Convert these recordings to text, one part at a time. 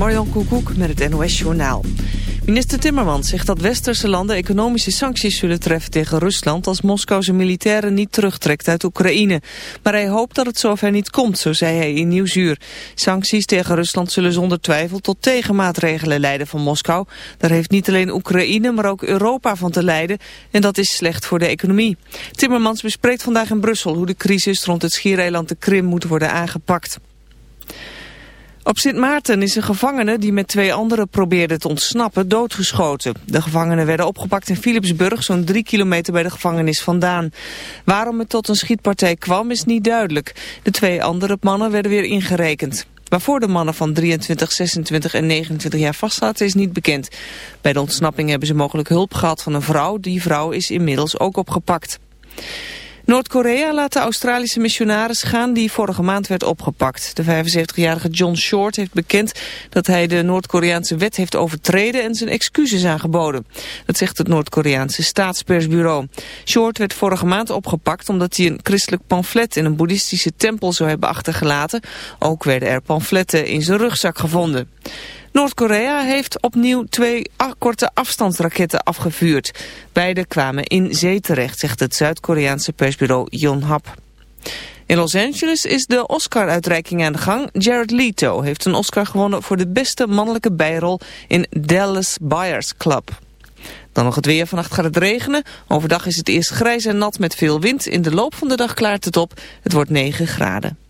Marjan Koekoek met het NOS Journaal. Minister Timmermans zegt dat westerse landen economische sancties zullen treffen tegen Rusland als Moskou zijn militairen niet terugtrekt uit Oekraïne. Maar hij hoopt dat het zover niet komt, zo zei hij in Nieuwsuur. Sancties tegen Rusland zullen zonder twijfel tot tegenmaatregelen leiden van Moskou. Daar heeft niet alleen Oekraïne, maar ook Europa van te lijden en dat is slecht voor de economie. Timmermans bespreekt vandaag in Brussel hoe de crisis rond het schiereiland de Krim moet worden aangepakt. Op Sint Maarten is een gevangene die met twee anderen probeerde te ontsnappen doodgeschoten. De gevangenen werden opgepakt in Philipsburg, zo'n drie kilometer bij de gevangenis vandaan. Waarom het tot een schietpartij kwam is niet duidelijk. De twee andere mannen werden weer ingerekend. Waarvoor de mannen van 23, 26 en 29 jaar vastzaten is niet bekend. Bij de ontsnapping hebben ze mogelijk hulp gehad van een vrouw. Die vrouw is inmiddels ook opgepakt. Noord-Korea laat de Australische missionaris gaan die vorige maand werd opgepakt. De 75-jarige John Short heeft bekend dat hij de Noord-Koreaanse wet heeft overtreden en zijn excuses aangeboden. Dat zegt het Noord-Koreaanse staatspersbureau. Short werd vorige maand opgepakt omdat hij een christelijk pamflet in een boeddhistische tempel zou hebben achtergelaten. Ook werden er pamfletten in zijn rugzak gevonden. Noord-Korea heeft opnieuw twee korte afstandsraketten afgevuurd. Beide kwamen in zee terecht, zegt het Zuid-Koreaanse persbureau Yonhap. In Los Angeles is de Oscar-uitreiking aan de gang. Jared Leto heeft een Oscar gewonnen voor de beste mannelijke bijrol in Dallas Buyers Club. Dan nog het weer. Vannacht gaat het regenen. Overdag is het eerst grijs en nat met veel wind. In de loop van de dag klaart het op. Het wordt 9 graden.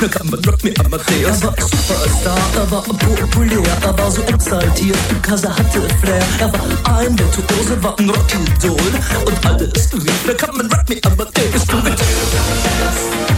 Na kann man rock me Amadeus. Er war Superstar, er war populär, er war so exaltiert, er hatte Flair. Er war ein Virtuose, war ein Rockidol. Und alles rief, na kann man rock me Amadeus. Du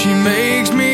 she makes me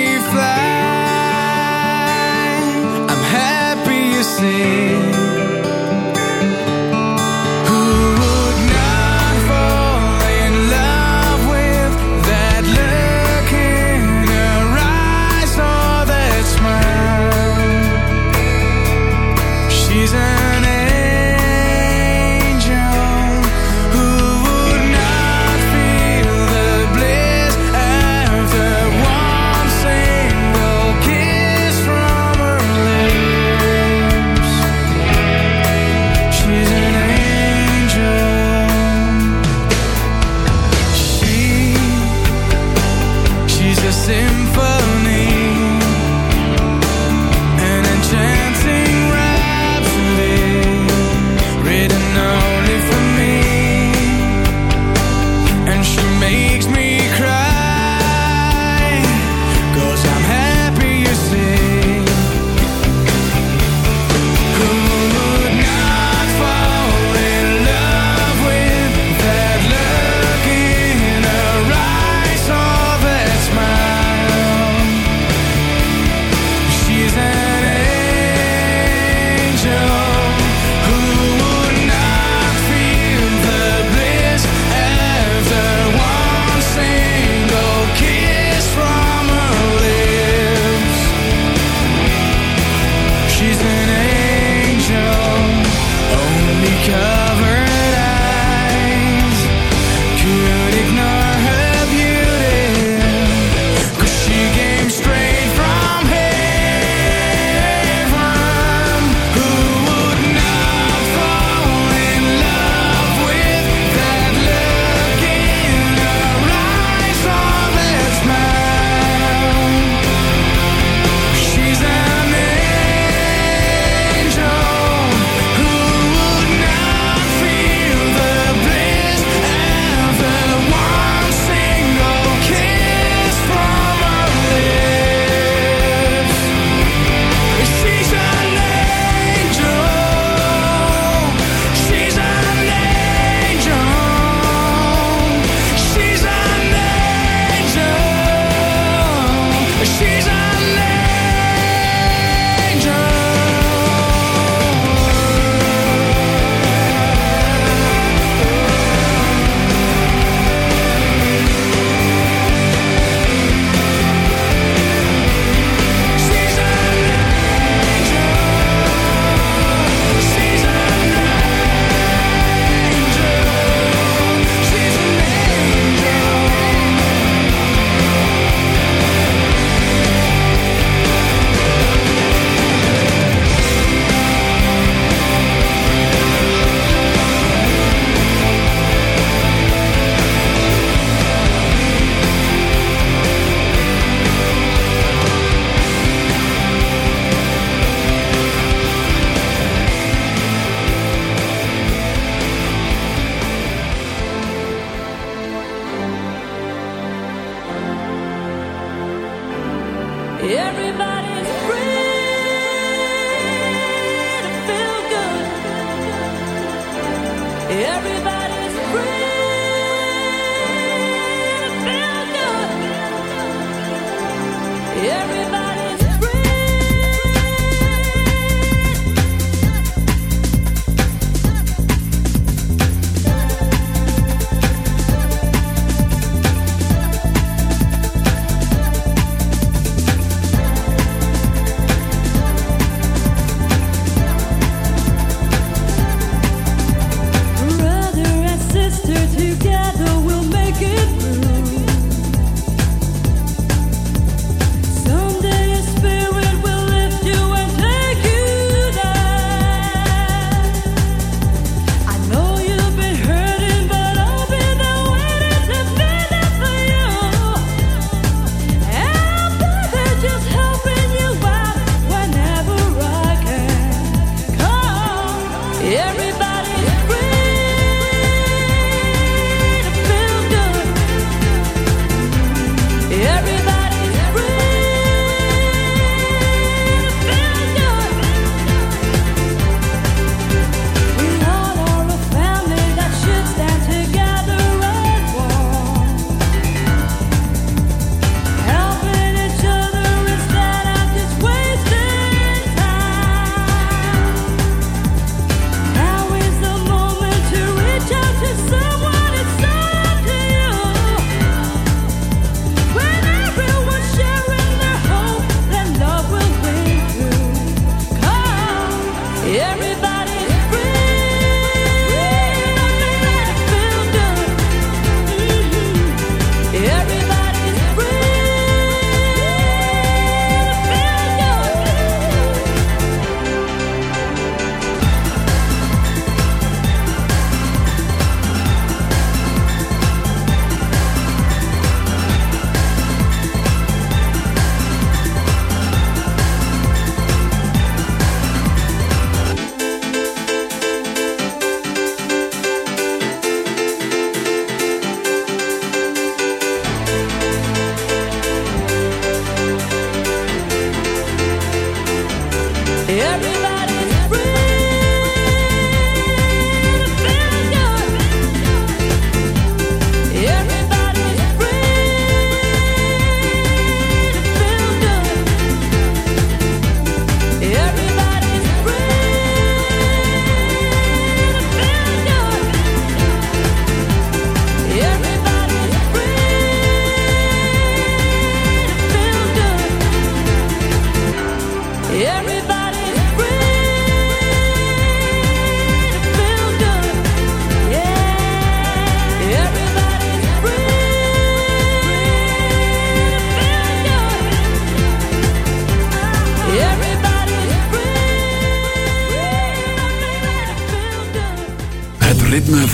Everybody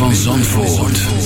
ritme van Zandvoort.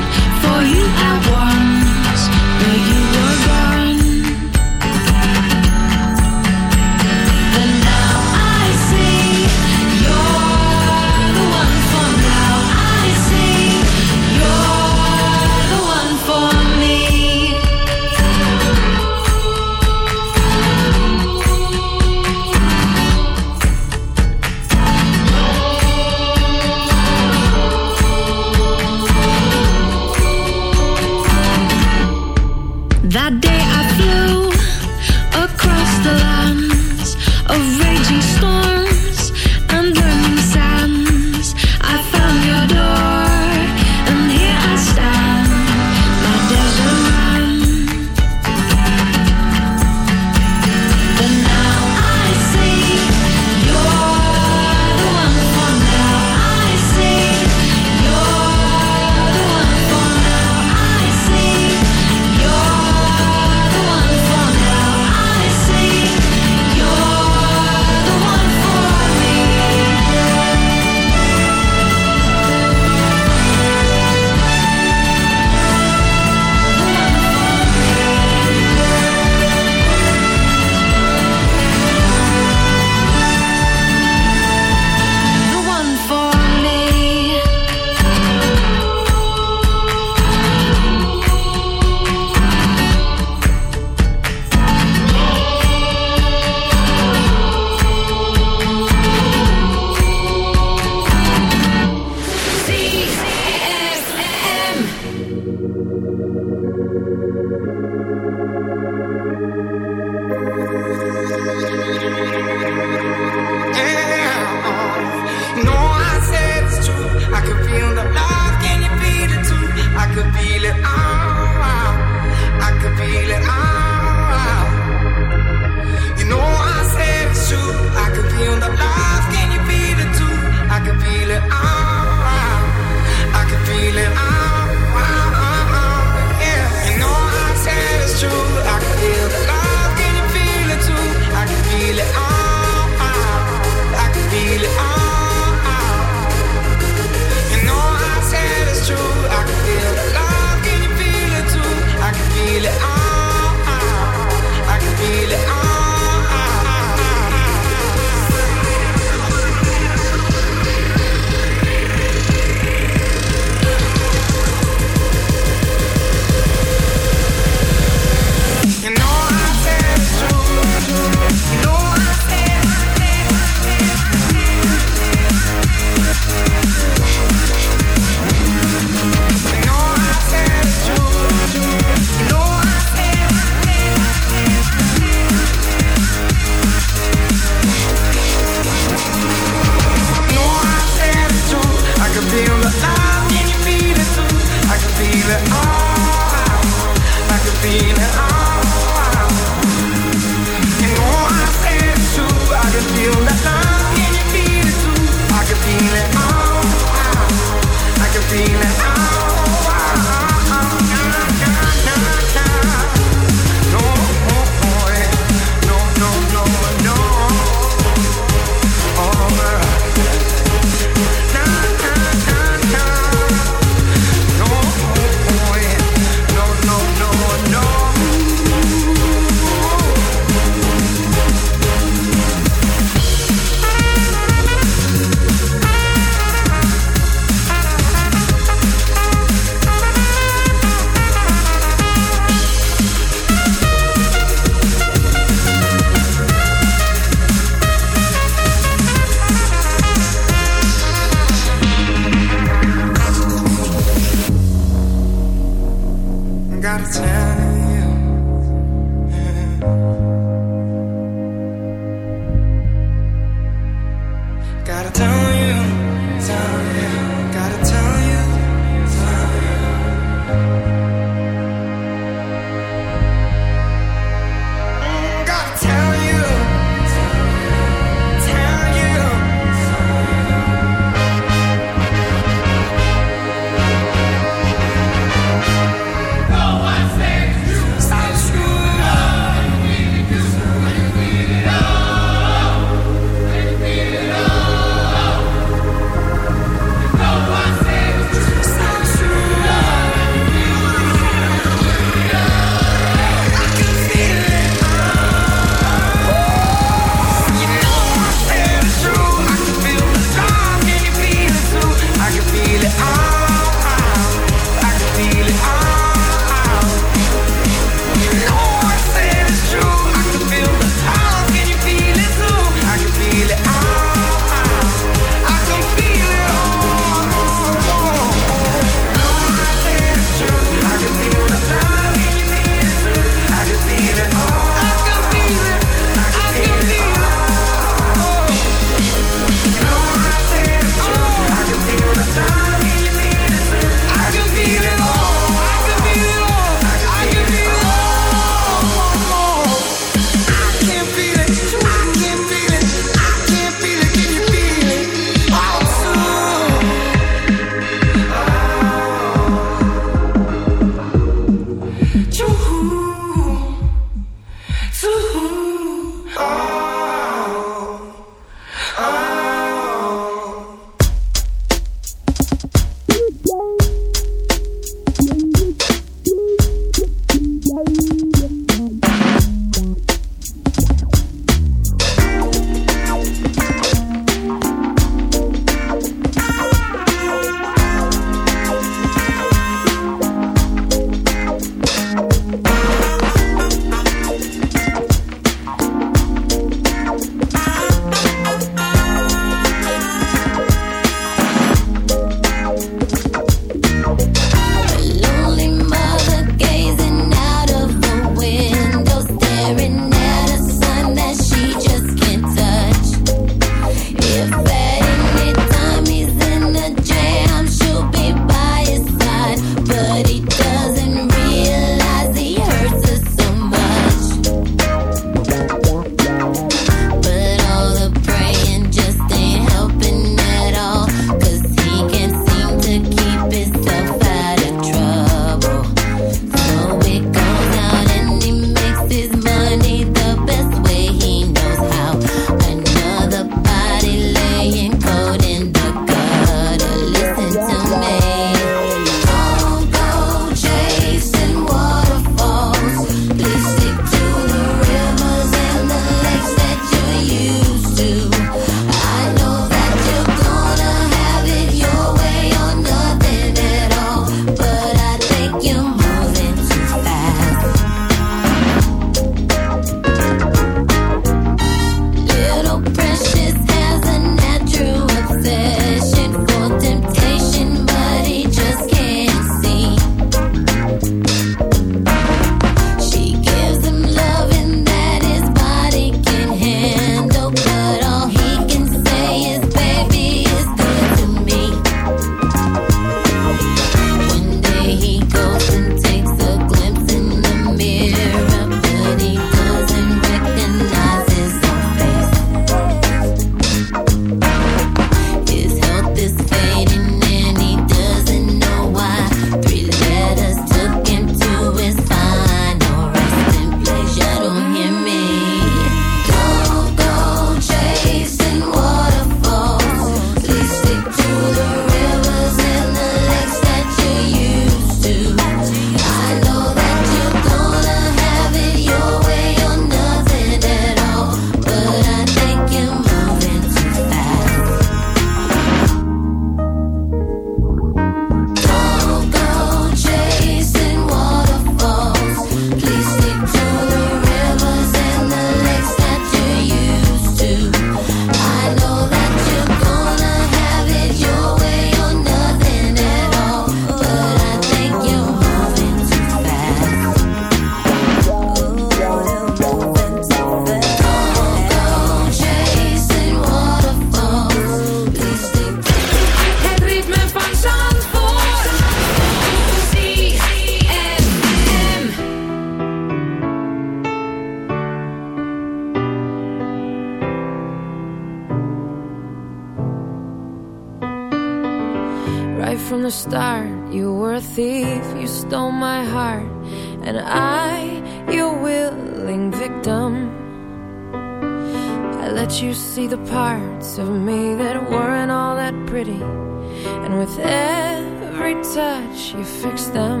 Fixed them.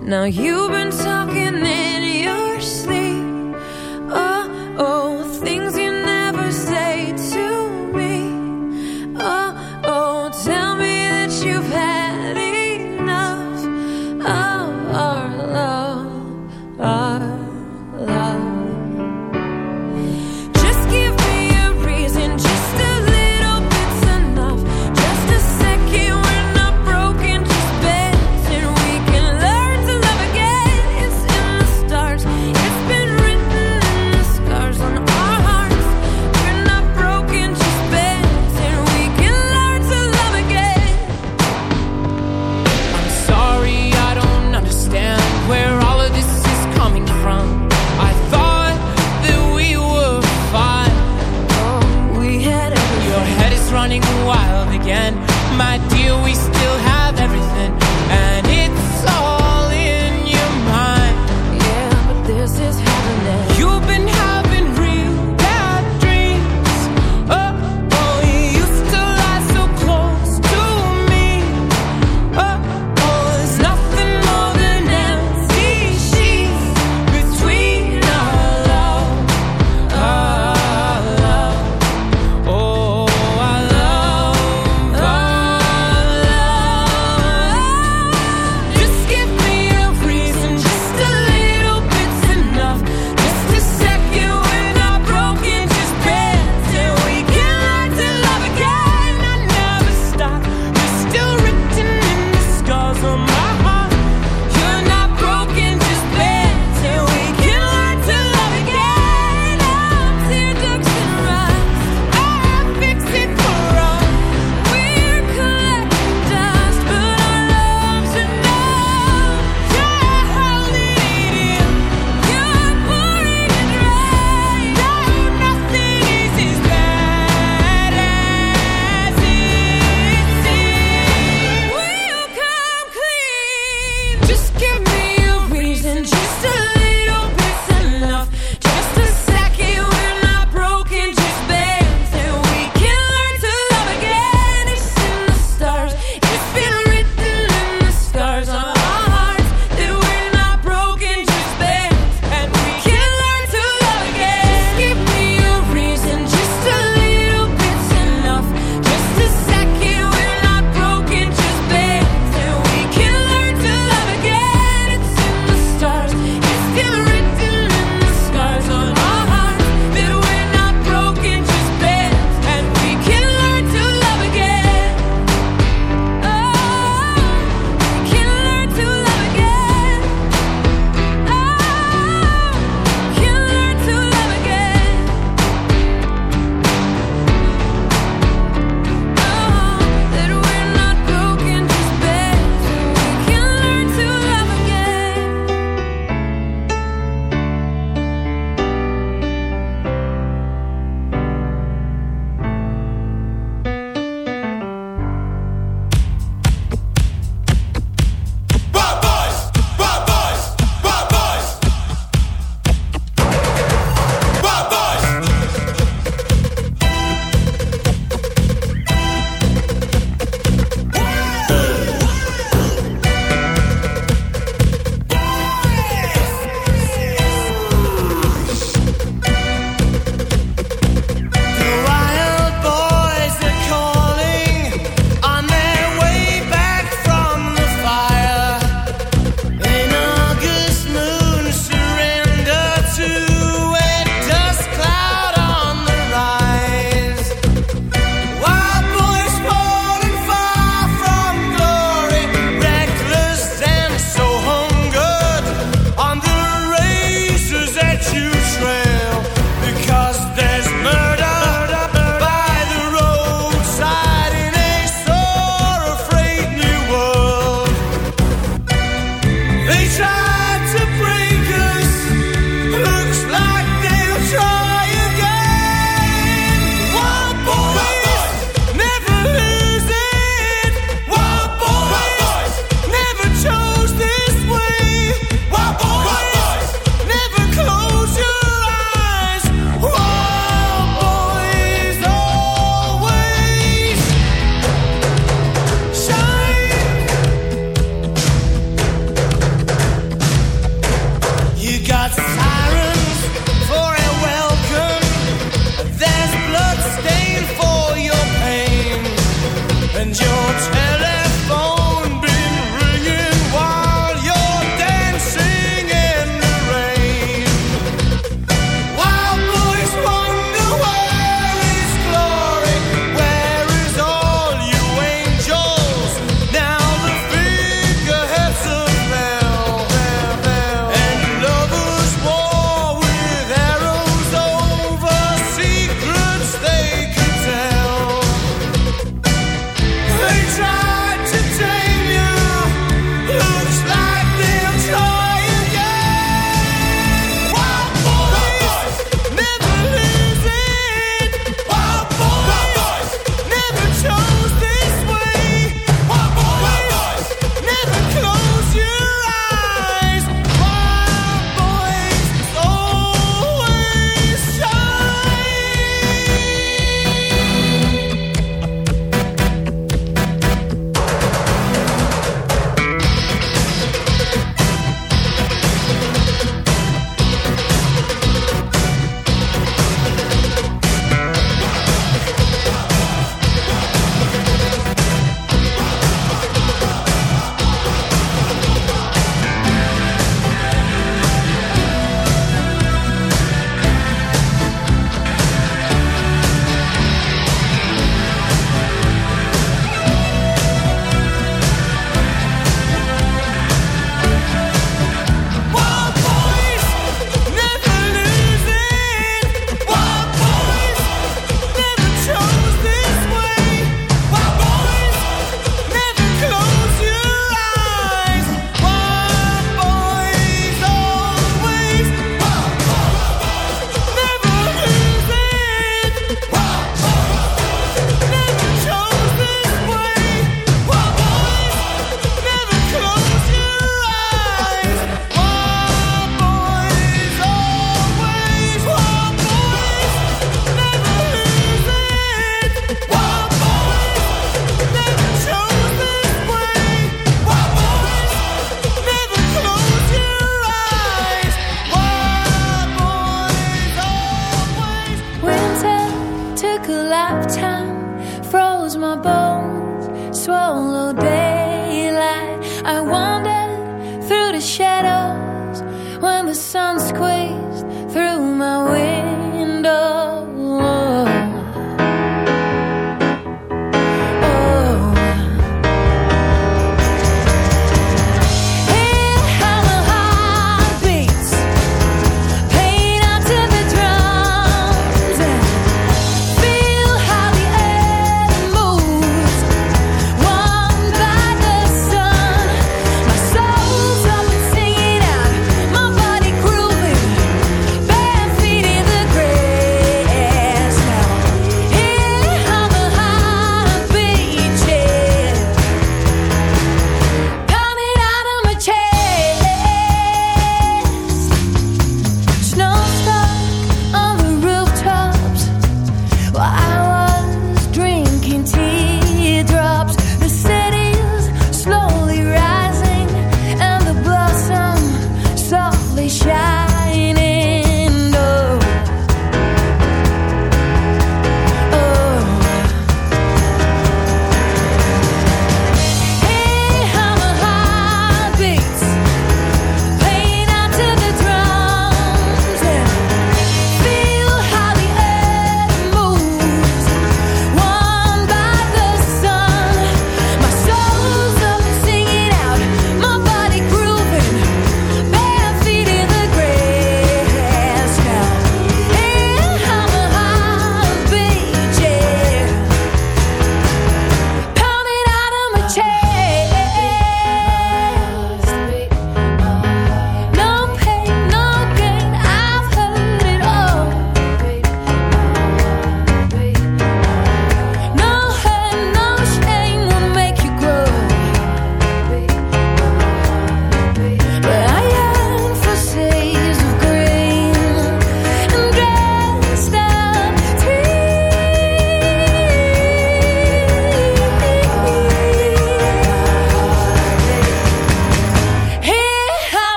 Now you've been talking in your sleep.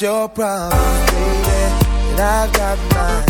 your problems, baby, and I got mine.